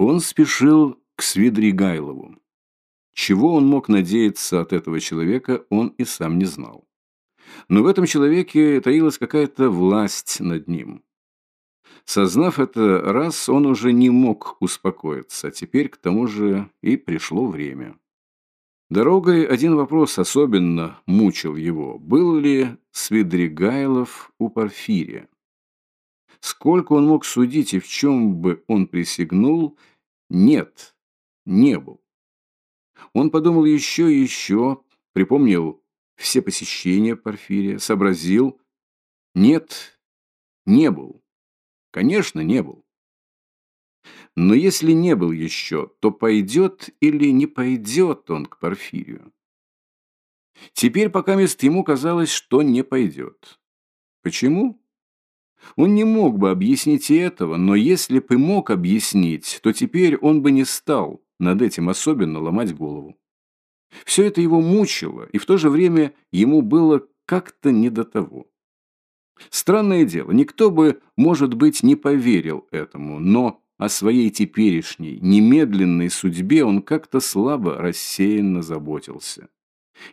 Он спешил к Свидригайлову. Чего он мог надеяться от этого человека, он и сам не знал. Но в этом человеке таилась какая-то власть над ним. Сознав это раз, он уже не мог успокоиться, а теперь к тому же и пришло время. Дорогой один вопрос особенно мучил его. Был ли Свидригайлов у Порфирия? Сколько он мог судить и в чем бы он присягнул, нет, не был. Он подумал еще и еще, припомнил все посещения Порфирия, сообразил. Нет, не был. Конечно, не был. Но если не был еще, то пойдет или не пойдет он к Порфирию? Теперь пока мест ему казалось, что не пойдет. Почему? Он не мог бы объяснить и этого, но если бы мог объяснить, то теперь он бы не стал над этим особенно ломать голову. Все это его мучило, и в то же время ему было как-то не до того. Странное дело, никто бы, может быть, не поверил этому, но о своей теперешней, немедленной судьбе он как-то слабо, рассеянно заботился.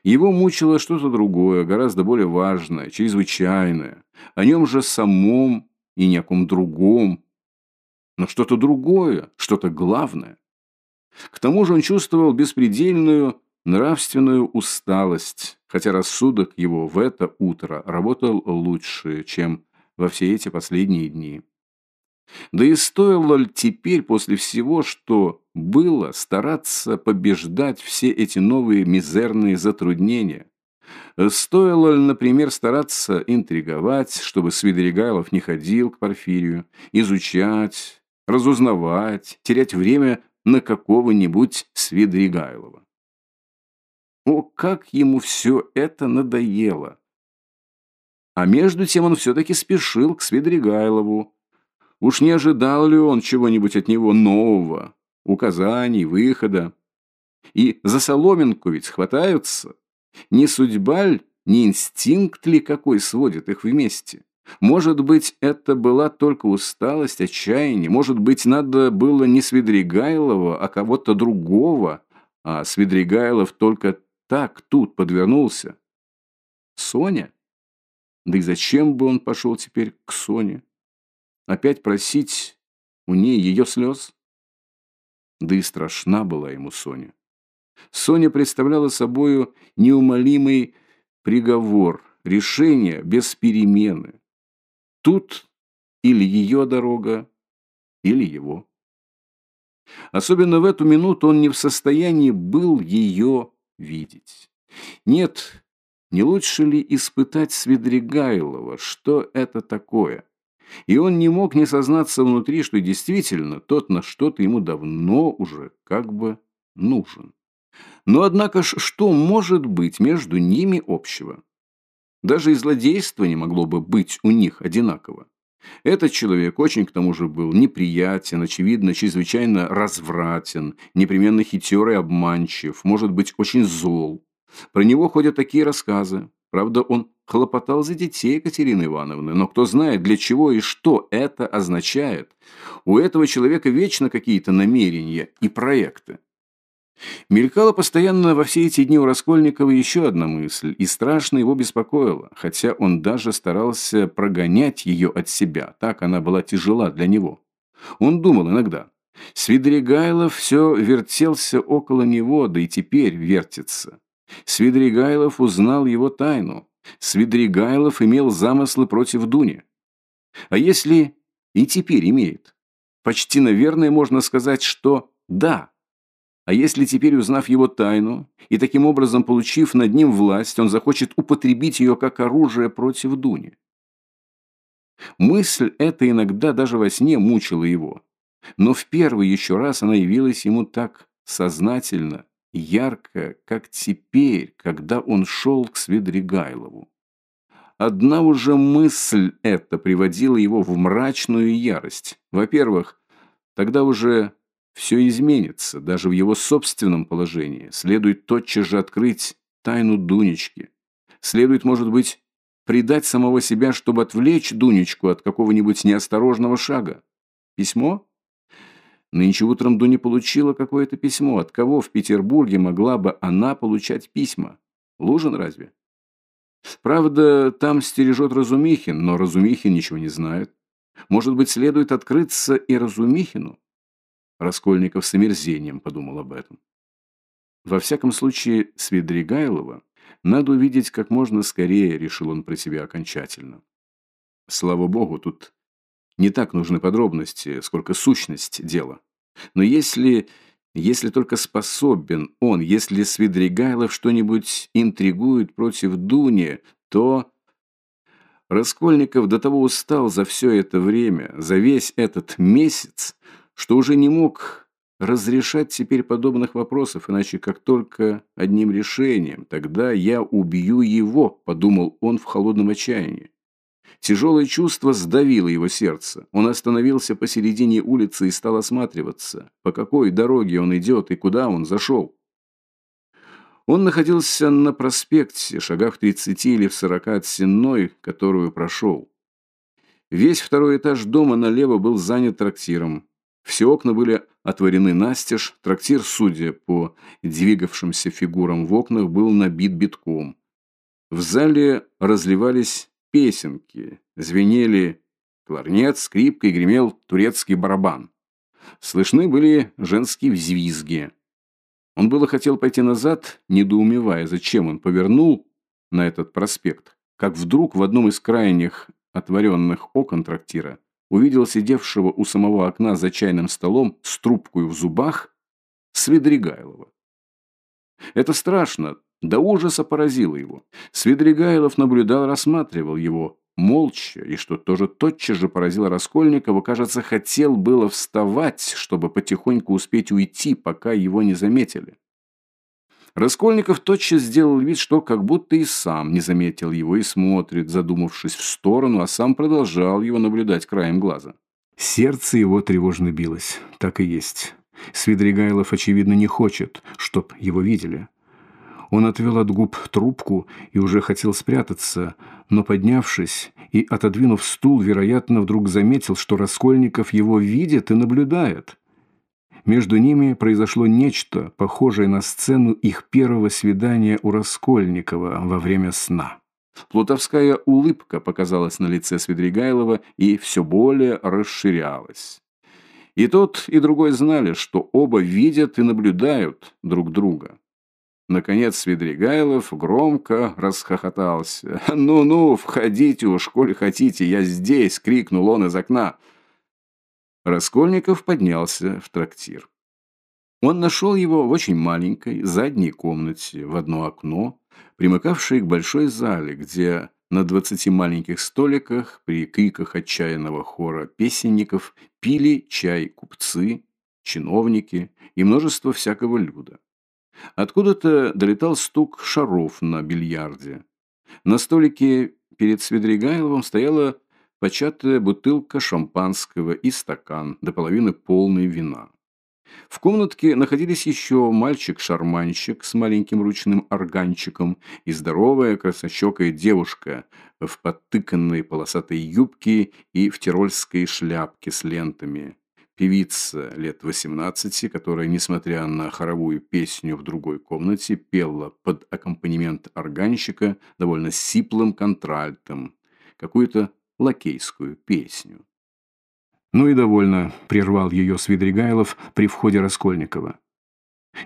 Его мучило что-то другое, гораздо более важное, чрезвычайное. О нем же самом и ни о ком другом. Но что-то другое, что-то главное. К тому же он чувствовал беспредельную нравственную усталость, хотя рассудок его в это утро работал лучше, чем во все эти последние дни. Да и стоило ли теперь после всего, что было, стараться побеждать все эти новые мизерные затруднения? Стоило ли, например, стараться интриговать, чтобы Свидригайлов не ходил к Порфирию, изучать, разузнавать, терять время на какого-нибудь Свидригайлова. О, как ему все это надоело! А между тем он все-таки спешил к Свидригайлову. Уж не ожидал ли он чего-нибудь от него нового, указаний, выхода? И за соломинку ведь хватаются. Не судьба ли, не инстинкт ли какой сводит их вместе? Может быть, это была только усталость, отчаяние. Может быть, надо было не Свидригайлова, а кого-то другого. А Свидригайлов только так тут подвернулся. Соня? Да и зачем бы он пошел теперь к Соне? Опять просить у ней ее слез? Да и страшна была ему Соня. Соня представляла собою неумолимый приговор, решение без перемены. Тут или ее дорога, или его. Особенно в эту минуту он не в состоянии был ее видеть. Нет, не лучше ли испытать Свидригайлова, что это такое? И он не мог не сознаться внутри, что действительно тот на что-то ему давно уже как бы нужен. Но однако ж, что может быть между ними общего? Даже и злодейство не могло бы быть у них одинаково. Этот человек очень, к тому же, был неприятен, очевидно, чрезвычайно развратен, непременно хитер и обманчив, может быть, очень зол. Про него ходят такие рассказы. Правда, он хлопотал за детей Екатерины Ивановны, но кто знает, для чего и что это означает. У этого человека вечно какие-то намерения и проекты. Мелькала постоянно во все эти дни у Раскольникова еще одна мысль, и страшно его беспокоила, хотя он даже старался прогонять ее от себя, так она была тяжела для него. Он думал иногда, Свидригайлов все вертелся около него, да и теперь вертится. Свидригайлов узнал его тайну. Свидригайлов имел замыслы против Дуни. А если и теперь имеет? Почти, наверное, можно сказать, что да. А если теперь, узнав его тайну и таким образом получив над ним власть, он захочет употребить ее как оружие против Дуни? Мысль эта иногда даже во сне мучила его. Но в первый еще раз она явилась ему так сознательно, ярко, как теперь, когда он шел к Свидригайлову. Одна уже мысль эта приводила его в мрачную ярость. Во-первых, тогда уже все изменится, даже в его собственном положении. Следует тотчас же открыть тайну Дунечки. Следует, может быть, предать самого себя, чтобы отвлечь Дунечку от какого-нибудь неосторожного шага. Письмо? Нынче утром Дуня получила какое-то письмо. От кого в Петербурге могла бы она получать письма? Лужин разве? Правда, там стережет Разумихин, но Разумихин ничего не знает. Может быть, следует открыться и Разумихину? Раскольников с омерзением подумал об этом. Во всяком случае, Свидригайлова надо увидеть как можно скорее, решил он про себя окончательно. Слава богу, тут не так нужны подробности, сколько сущность дела. Но если, если только способен он, если Свидригайлов что-нибудь интригует против Дуни, то... Раскольников до того устал за все это время, за весь этот месяц, что уже не мог разрешать теперь подобных вопросов, иначе как только одним решением. Тогда я убью его, подумал он в холодном отчаянии. Тяжелое чувство сдавило его сердце. Он остановился посередине улицы и стал осматриваться, по какой дороге он идет и куда он зашел. Он находился на проспекте, шагах в 30 или в 40 от Сенной, которую прошел. Весь второй этаж дома налево был занят трактиром. Все окна были отворены настежь, трактир, судя по двигавшимся фигурам в окнах, был набит битком. В зале разливались песенки, звенели кларнет, скрипка и гремел турецкий барабан. Слышны были женские взвизги. Он было хотел пойти назад, недоумевая, зачем он повернул на этот проспект, как вдруг в одном из крайних отворенных окон трактира увидел сидевшего у самого окна за чайным столом с трубкой в зубах Свидригайлова. Это страшно, до ужаса поразило его. Свидригайлов наблюдал, рассматривал его молча, и что тоже тотчас же поразило Раскольникова, кажется, хотел было вставать, чтобы потихоньку успеть уйти, пока его не заметили. Раскольников тотчас сделал вид, что как будто и сам не заметил его и смотрит, задумавшись в сторону, а сам продолжал его наблюдать краем глаза. Сердце его тревожно билось. Так и есть. Свидригайлов, очевидно, не хочет, чтоб его видели. Он отвел от губ трубку и уже хотел спрятаться, но, поднявшись и отодвинув стул, вероятно, вдруг заметил, что Раскольников его видит и наблюдает. Между ними произошло нечто, похожее на сцену их первого свидания у Раскольникова во время сна. Плутовская улыбка показалась на лице Свидригайлова и все более расширялась. И тот, и другой знали, что оба видят и наблюдают друг друга. Наконец Свидригайлов громко расхохотался. «Ну-ну, входите уж, коли хотите, я здесь!» — крикнул он из окна. Раскольников поднялся в трактир. Он нашел его в очень маленькой задней комнате в одно окно, примыкавшей к большой зале, где на двадцати маленьких столиках при криках отчаянного хора песенников пили чай купцы, чиновники и множество всякого люда. Откуда-то долетал стук шаров на бильярде. На столике перед Свидригайловым стояла початая бутылка шампанского и стакан, до половины полный вина. В комнатке находились еще мальчик-шарманщик с маленьким ручным органчиком и здоровая красощекая девушка в подтыканной полосатой юбке и в тирольской шляпке с лентами. Певица лет 18, которая, несмотря на хоровую песню в другой комнате, пела под аккомпанемент органщика довольно сиплым контральтом, какую-то лакейскую песню. «Ну и довольно», – прервал ее Свидригайлов при входе Раскольникова.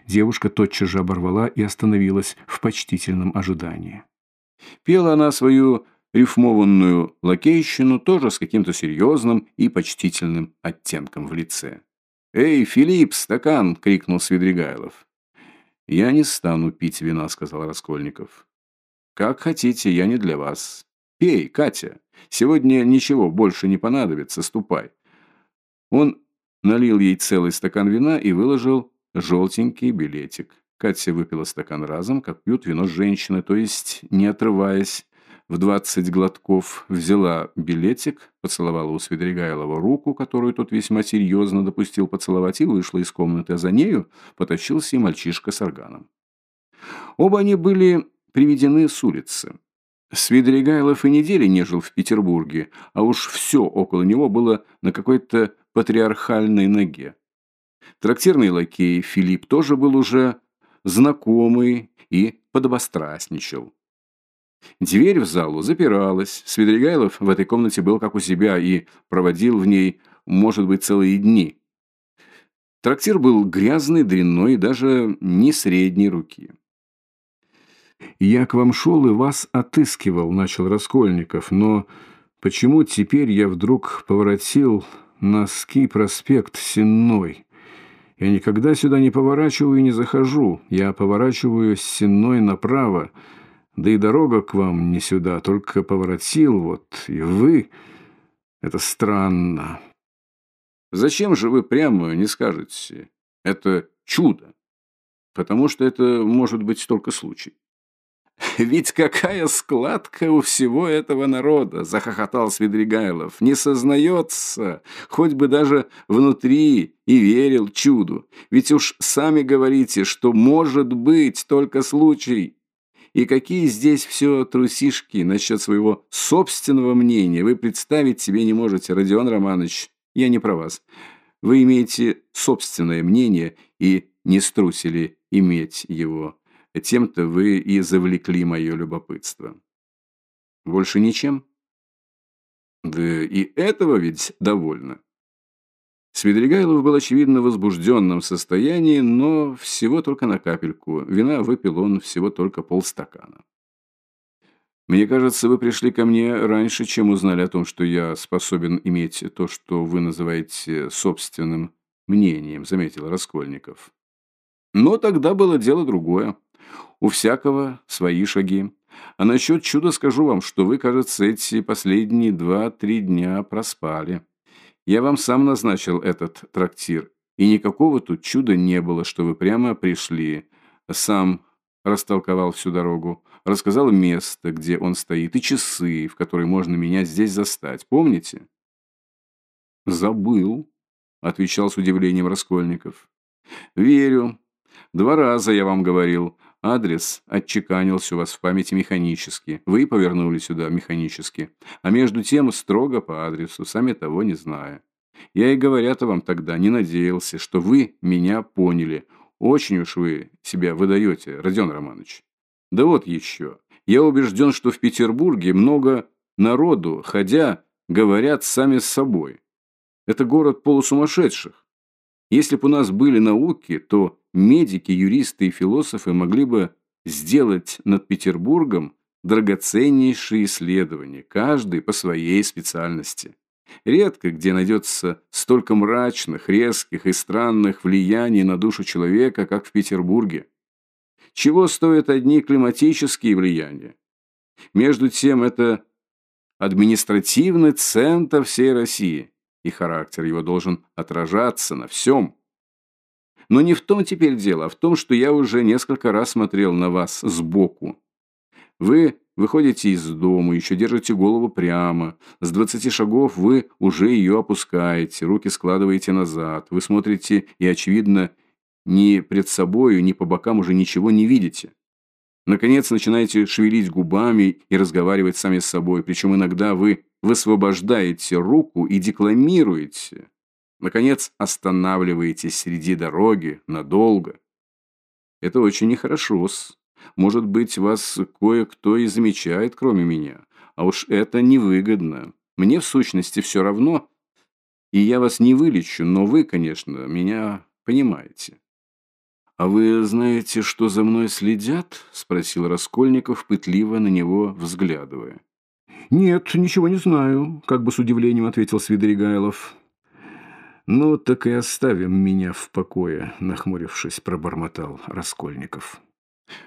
Девушка тотчас же оборвала и остановилась в почтительном ожидании. Пела она свою рифмованную лакейщину тоже с каким-то серьезным и почтительным оттенком в лице. «Эй, Филипп, стакан!» – крикнул Свидригайлов. «Я не стану пить вина», – сказал Раскольников. «Как хотите, я не для вас. Пей, Катя. Сегодня ничего больше не понадобится, ступай». Он налил ей целый стакан вина и выложил желтенький билетик. Катя выпила стакан разом, как пьют вино женщины, то есть не отрываясь. В двадцать глотков взяла билетик, поцеловала у Свидригайлова руку, которую тот весьма серьезно допустил поцеловать, и вышла из комнаты, а за нею потащился и мальчишка с органом. Оба они были приведены с улицы. Свидригайлов и недели не жил в Петербурге, а уж все около него было на какой-то патриархальной ноге. Трактирный лакей Филипп тоже был уже знакомый и подобострастничал. Дверь в залу запиралась. Свидригайлов в этой комнате был как у себя и проводил в ней, может быть, целые дни. Трактир был грязный, дрянной даже не средней руки. «Я к вам шел и вас отыскивал», — начал Раскольников, «но почему теперь я вдруг поворотил на ски проспект Сенной? Я никогда сюда не поворачиваю и не захожу. Я поворачиваю с Сенной направо, да и дорога к вам не сюда, только поворотил вот, и вы... Это странно». Зачем же вы прямо не скажете «это чудо»? Потому что это может быть только случай. «Ведь какая складка у всего этого народа!» – захохотал Свидригайлов. «Не сознается, хоть бы даже внутри, и верил чуду. Ведь уж сами говорите, что может быть только случай. И какие здесь все трусишки насчет своего собственного мнения вы представить себе не можете, Родион Романович. Я не про вас. Вы имеете собственное мнение и не струсили иметь его. Тем-то вы и завлекли мое любопытство. Больше ничем? Да и этого ведь довольно. Свидригайлов был, очевидно, в возбужденном состоянии, но всего только на капельку. Вина выпил он всего только полстакана. Мне кажется, вы пришли ко мне раньше, чем узнали о том, что я способен иметь то, что вы называете собственным мнением, заметил Раскольников. Но тогда было дело другое. У всякого свои шаги. А насчет чуда скажу вам, что вы, кажется, эти последние два-три дня проспали. Я вам сам назначил этот трактир, и никакого тут чуда не было, что вы прямо пришли. Сам растолковал всю дорогу рассказал место, где он стоит, и часы, в которые можно меня здесь застать. Помните? «Забыл», — отвечал с удивлением Раскольников. «Верю. Два раза я вам говорил. Адрес отчеканился у вас в памяти механически. Вы повернули сюда механически. А между тем строго по адресу, сами того не зная. Я и говоря-то вам тогда не надеялся, что вы меня поняли. Очень уж вы себя выдаете, Родион Романович. Да вот еще. Я убежден, что в Петербурге много народу, ходя, говорят сами с собой. Это город полусумасшедших. Если бы у нас были науки, то медики, юристы и философы могли бы сделать над Петербургом драгоценнейшие исследования, каждый по своей специальности. Редко где найдется столько мрачных, резких и странных влияний на душу человека, как в Петербурге. Чего стоят одни климатические влияния? Между тем, это административный центр всей России, и характер его должен отражаться на всем. Но не в том теперь дело, а в том, что я уже несколько раз смотрел на вас сбоку. Вы выходите из дома, еще держите голову прямо. С двадцати шагов вы уже ее опускаете, руки складываете назад. Вы смотрите и, очевидно, ни пред собою, ни по бокам уже ничего не видите. Наконец начинаете шевелить губами и разговаривать сами с собой, причем иногда вы высвобождаете руку и декламируете. Наконец останавливаетесь среди дороги надолго. Это очень нехорошо -с. Может быть, вас кое-кто и замечает, кроме меня. А уж это невыгодно. Мне, в сущности, все равно, и я вас не вылечу, но вы, конечно, меня понимаете. «А вы знаете, что за мной следят?» – спросил Раскольников, пытливо на него взглядывая. «Нет, ничего не знаю», – как бы с удивлением ответил Свидригайлов. «Ну, так и оставим меня в покое», – нахмурившись, пробормотал Раскольников.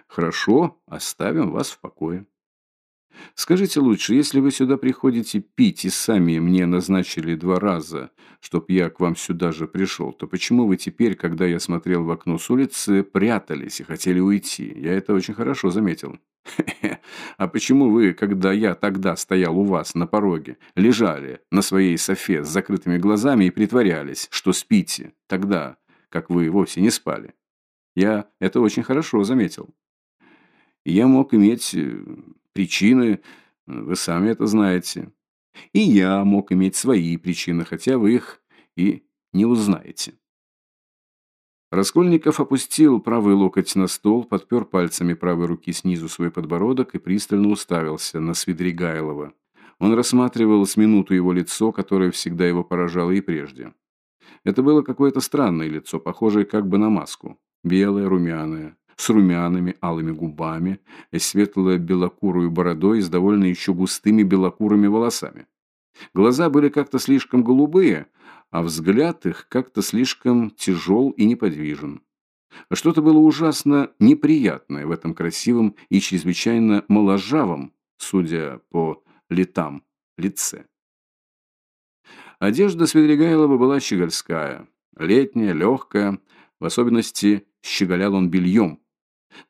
«Хорошо, оставим вас в покое». Скажите лучше, если вы сюда приходите пить и сами мне назначили два раза, чтоб я к вам сюда же пришел, то почему вы теперь, когда я смотрел в окно с улицы, прятались и хотели уйти? Я это очень хорошо заметил. А почему вы, когда я тогда стоял у вас на пороге, лежали на своей софе с закрытыми глазами и притворялись, что спите, тогда, как вы вовсе не спали? Я это очень хорошо заметил. Я мог иметь э, Причины, вы сами это знаете. И я мог иметь свои причины, хотя вы их и не узнаете. Раскольников опустил правый локоть на стол, подпер пальцами правой руки снизу свой подбородок и пристально уставился на Свидригайлова. Он рассматривал с минуту его лицо, которое всегда его поражало и прежде. Это было какое-то странное лицо, похожее как бы на маску. Белое, румяное, с румяными алыми губами, светло-белокурую бородой с довольно еще густыми белокурыми волосами. Глаза были как-то слишком голубые, а взгляд их как-то слишком тяжел и неподвижен. Что-то было ужасно неприятное в этом красивом и чрезвычайно моложавом, судя по летам, лице. Одежда Свидригайлова была щегольская, летняя, легкая, в особенности щеголял он бельем.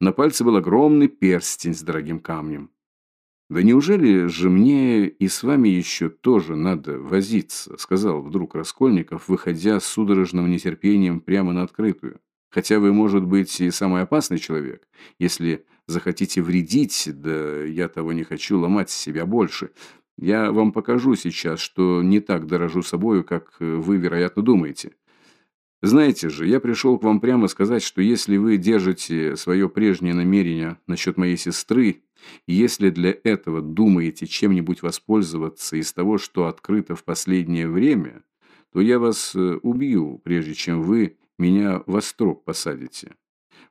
На пальце был огромный перстень с дорогим камнем. «Да неужели же мне и с вами еще тоже надо возиться?» сказал вдруг Раскольников, выходя с судорожным нетерпением прямо на открытую. «Хотя вы, может быть, и самый опасный человек, если захотите вредить, да я того не хочу ломать себя больше. Я вам покажу сейчас, что не так дорожу собою, как вы, вероятно, думаете. Знаете же, я пришел к вам прямо сказать, что если вы держите свое прежнее намерение насчет моей сестры, если для этого думаете чем-нибудь воспользоваться из того, что открыто в последнее время, то я вас э, убью, прежде чем вы меня во строк посадите.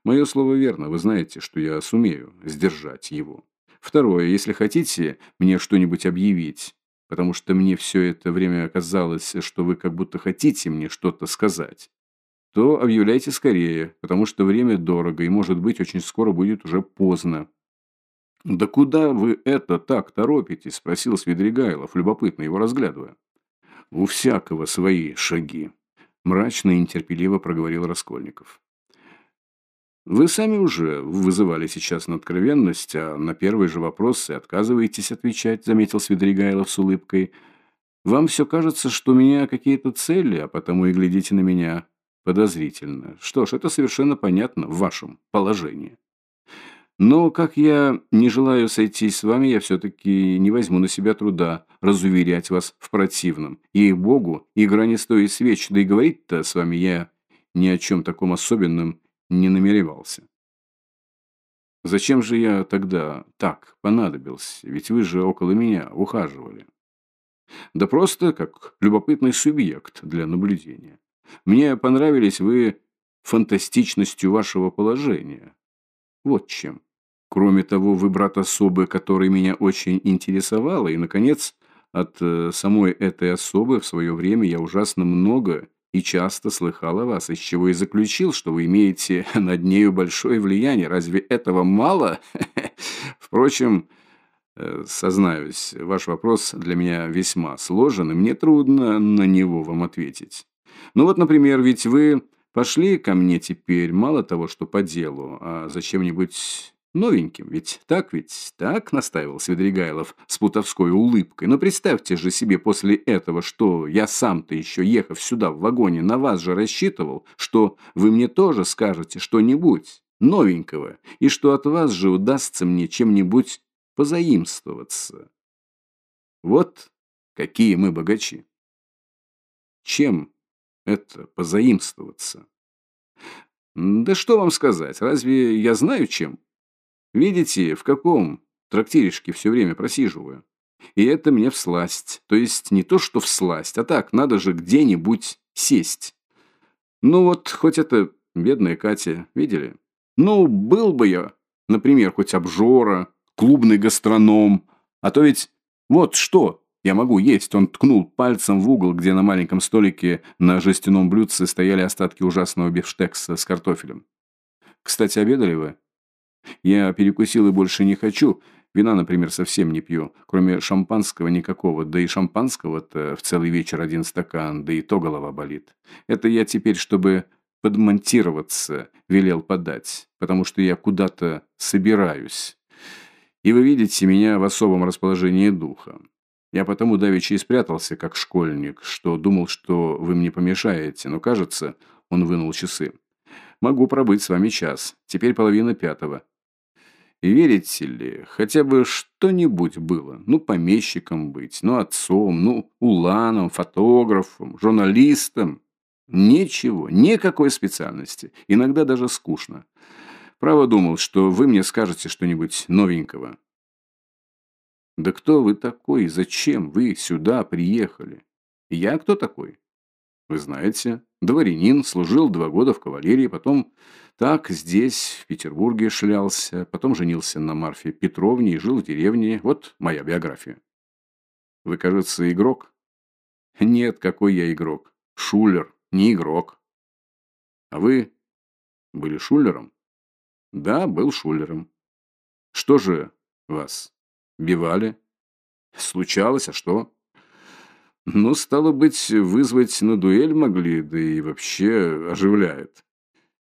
Мое слово верно, вы знаете, что я сумею сдержать его. Второе, если хотите мне что-нибудь объявить, потому что мне все это время казалось, что вы как будто хотите мне что-то сказать, то объявляйте скорее, потому что время дорого и, может быть, очень скоро будет уже поздно. «Да куда вы это так торопитесь?» – спросил Свидригайлов, любопытно его разглядывая. «У всякого свои шаги», – мрачно и нетерпеливо проговорил Раскольников. Вы сами уже вызывали сейчас на откровенность, а на первый же вопрос и отказываетесь отвечать, заметил Свидригайлов с улыбкой. Вам все кажется, что у меня какие-то цели, а потому и глядите на меня подозрительно. Что ж, это совершенно понятно в вашем положении. Но, как я не желаю сойтись с вами, я все-таки не возьму на себя труда разуверять вас в противном. Ей-богу, игра не стоит свеч, да и говорить-то с вами я ни о чем таком особенном не намеревался. Зачем же я тогда так понадобился? Ведь вы же около меня ухаживали. Да просто как любопытный субъект для наблюдения. Мне понравились вы фантастичностью вашего положения. Вот чем. Кроме того, вы брат особы, который меня очень интересовала, и, наконец, от э, самой этой особы в свое время я ужасно много и часто слыхал о вас, из чего и заключил, что вы имеете над нею большое влияние. Разве этого мало? Впрочем, э, сознаюсь, ваш вопрос для меня весьма сложен, и мне трудно на него вам ответить. Ну вот, например, ведь вы пошли ко мне теперь мало того, что по делу, а зачем-нибудь новеньким, ведь так ведь, так, настаивал Свидригайлов с путовской улыбкой. Но представьте же себе после этого, что я сам-то еще, ехав сюда в вагоне, на вас же рассчитывал, что вы мне тоже скажете что-нибудь новенького, и что от вас же удастся мне чем-нибудь позаимствоваться. Вот какие мы богачи. Чем это позаимствоваться? Да что вам сказать, разве я знаю чем? Видите, в каком трактиришке все время просиживаю? И это мне всласть. То есть не то, что всласть, а так, надо же где-нибудь сесть. Ну вот, хоть это бедная Катя, видели? Ну, был бы я, например, хоть обжора, клубный гастроном. А то ведь вот что я могу есть. Он ткнул пальцем в угол, где на маленьком столике на жестяном блюдце стояли остатки ужасного бифштекса с картофелем. Кстати, обедали вы? Я перекусил и больше не хочу. Вина, например, совсем не пью. Кроме шампанского никакого. Да и шампанского-то в целый вечер один стакан, да и то голова болит. Это я теперь, чтобы подмонтироваться, велел подать, потому что я куда-то собираюсь. И вы видите меня в особом расположении духа. Я потому давеча и спрятался, как школьник, что думал, что вы мне помешаете, но, кажется, он вынул часы. Могу пробыть с вами час. Теперь половина пятого. И верите ли, хотя бы что-нибудь было. Ну, помещиком быть, ну, отцом, ну, уланом, фотографом, журналистом. Ничего, никакой специальности. Иногда даже скучно. Право думал, что вы мне скажете что-нибудь новенького. Да кто вы такой? Зачем вы сюда приехали? Я кто такой? Вы знаете, дворянин, служил два года в кавалерии, потом так здесь, в Петербурге, шлялся, потом женился на Марфе Петровне и жил в деревне. Вот моя биография. Вы, кажется, игрок? Нет, какой я игрок. Шулер, не игрок. А вы были шулером? Да, был шулером. Что же вас бивали? Случалось, а что? Ну, стало быть, вызвать на дуэль могли, да и вообще оживляет.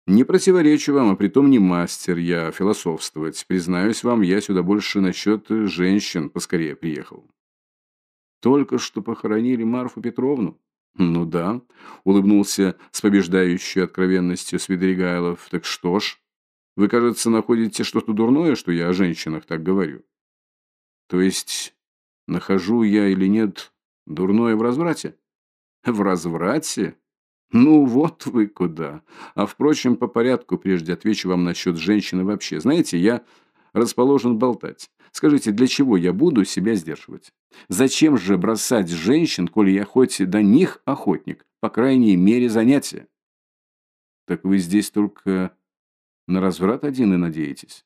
Не противоречу вам, а притом не мастер я философствовать. Признаюсь вам, я сюда больше насчет женщин поскорее приехал. Только что похоронили Марфу Петровну? Ну да, улыбнулся с побеждающей откровенностью Свидригайлов. Так что ж, вы, кажется, находите что-то дурное, что я о женщинах так говорю. То есть, нахожу я или нет дурное в разврате? В разврате? Ну вот вы куда. А впрочем, по порядку прежде отвечу вам насчет женщины вообще. Знаете, я расположен болтать. Скажите, для чего я буду себя сдерживать? Зачем же бросать женщин, коли я хоть до них охотник? По крайней мере, занятия. Так вы здесь только на разврат один и надеетесь?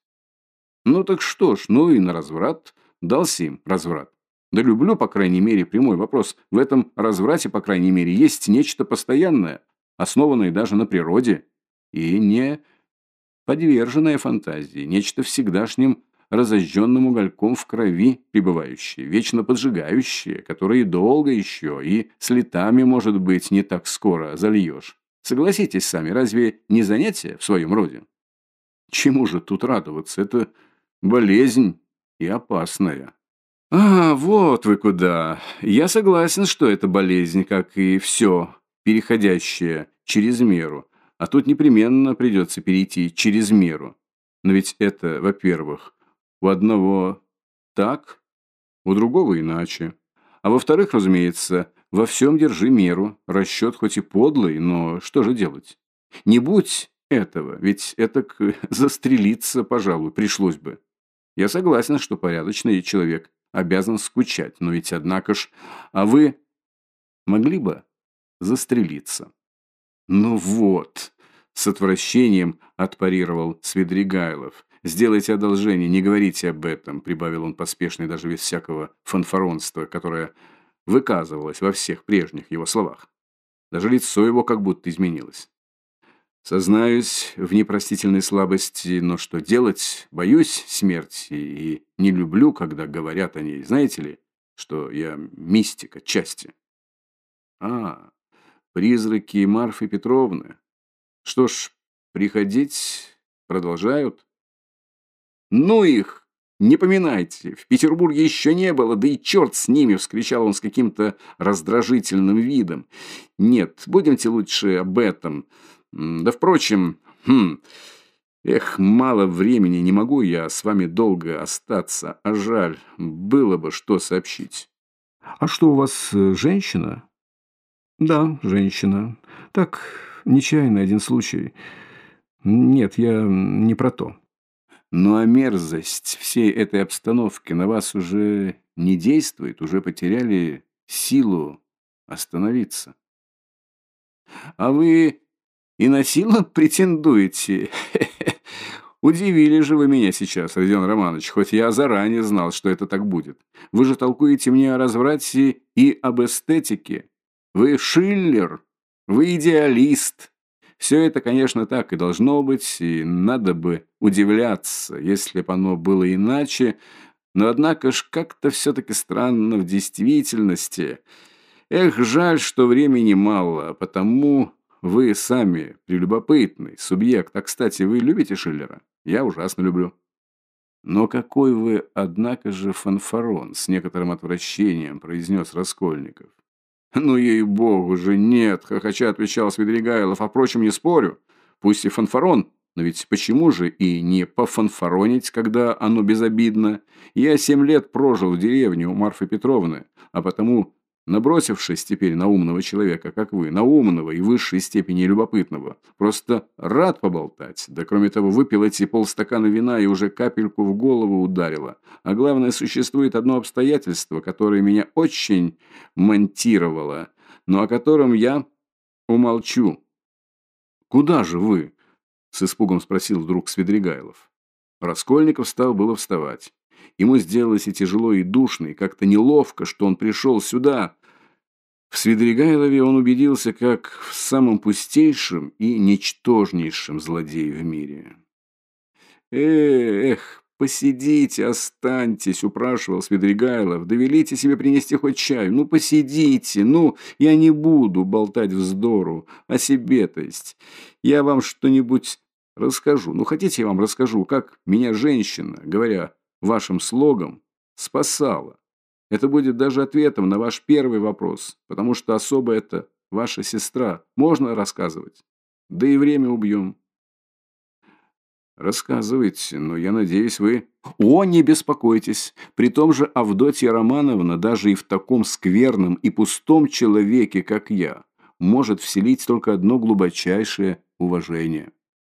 Ну так что ж, ну и на разврат. Дался им разврат. Да люблю, по крайней мере, прямой вопрос. В этом разврате, по крайней мере, есть нечто постоянное, основанное даже на природе, и не подверженное фантазии, нечто всегдашним разожженным угольком в крови пребывающее, вечно поджигающее, которое долго еще и с летами, может быть, не так скоро зальешь. Согласитесь сами, разве не занятие в своем роде? Чему же тут радоваться? Это болезнь и опасная. «А, вот вы куда. Я согласен, что это болезнь, как и все, переходящее через меру. А тут непременно придется перейти через меру. Но ведь это, во-первых, у одного так, у другого иначе. А во-вторых, разумеется, во всем держи меру. Расчет хоть и подлый, но что же делать? Не будь этого, ведь это застрелиться, пожалуй, пришлось бы. Я согласен, что порядочный человек обязан скучать. Но ведь, однако ж, а вы могли бы застрелиться? Ну вот, с отвращением отпарировал Свидригайлов. «Сделайте одолжение, не говорите об этом», прибавил он поспешно даже без всякого фанфаронства, которое выказывалось во всех прежних его словах. Даже лицо его как будто изменилось. Сознаюсь в непростительной слабости, но что делать? Боюсь смерти и не люблю, когда говорят о ней. Знаете ли, что я мистик отчасти? А, призраки Марфы Петровны. Что ж, приходить продолжают? Ну их! Не поминайте, в Петербурге еще не было, да и черт с ними, вскричал он с каким-то раздражительным видом. Нет, будемте лучше об этом. Да, впрочем, хм, эх, мало времени, не могу я с вами долго остаться, а жаль, было бы что сообщить. А что у вас э, женщина? Да, женщина. Так, нечаянно один случай. Нет, я не про то. Ну а мерзость всей этой обстановки на вас уже не действует, уже потеряли силу остановиться. А вы и на силу претендуете? Удивили же вы меня сейчас, Родион Романович, хоть я заранее знал, что это так будет. Вы же толкуете мне о разврате и об эстетике. Вы Шиллер, вы идеалист. Все это, конечно, так и должно быть, и надо бы удивляться, если бы оно было иначе, но однако ж как-то все-таки странно в действительности. Эх, жаль, что времени мало, потому вы сами прелюбопытный субъект. А, кстати, вы любите Шиллера? Я ужасно люблю. Но какой вы, однако же, фанфарон, с некоторым отвращением произнес Раскольников. Ну, ей-богу же, нет, хохоча отвечал Свидригайлов, а впрочем, не спорю. Пусть и фанфарон, но ведь почему же и не пофанфаронить, когда оно безобидно? Я семь лет прожил в деревне у Марфы Петровны, а потому набросившись теперь на умного человека, как вы, на умного и высшей степени любопытного, просто рад поболтать. Да кроме того, выпил эти полстакана вина и уже капельку в голову ударило. А главное, существует одно обстоятельство, которое меня очень монтировало, но о котором я умолчу. «Куда же вы?» – с испугом спросил вдруг Свидригайлов. Раскольников стал было вставать. Ему сделалось и тяжело, и душно, и как-то неловко, что он пришел сюда. В Свидригайлове он убедился, как в самом пустейшем и ничтожнейшем злодее в мире. «Эх, посидите, останьтесь», — упрашивал Свидригайлов. «Довелите себе принести хоть чаю. Ну, посидите, ну, я не буду болтать вздору о себе, то есть. Я вам что-нибудь расскажу. Ну, хотите, я вам расскажу, как меня женщина, говоря вашим слогом, спасала. Это будет даже ответом на ваш первый вопрос, потому что особо это ваша сестра. Можно рассказывать? Да и время убьем. Рассказывайте, но я надеюсь, вы... О, не беспокойтесь. При том же Авдотья Романовна даже и в таком скверном и пустом человеке, как я, может вселить только одно глубочайшее уважение.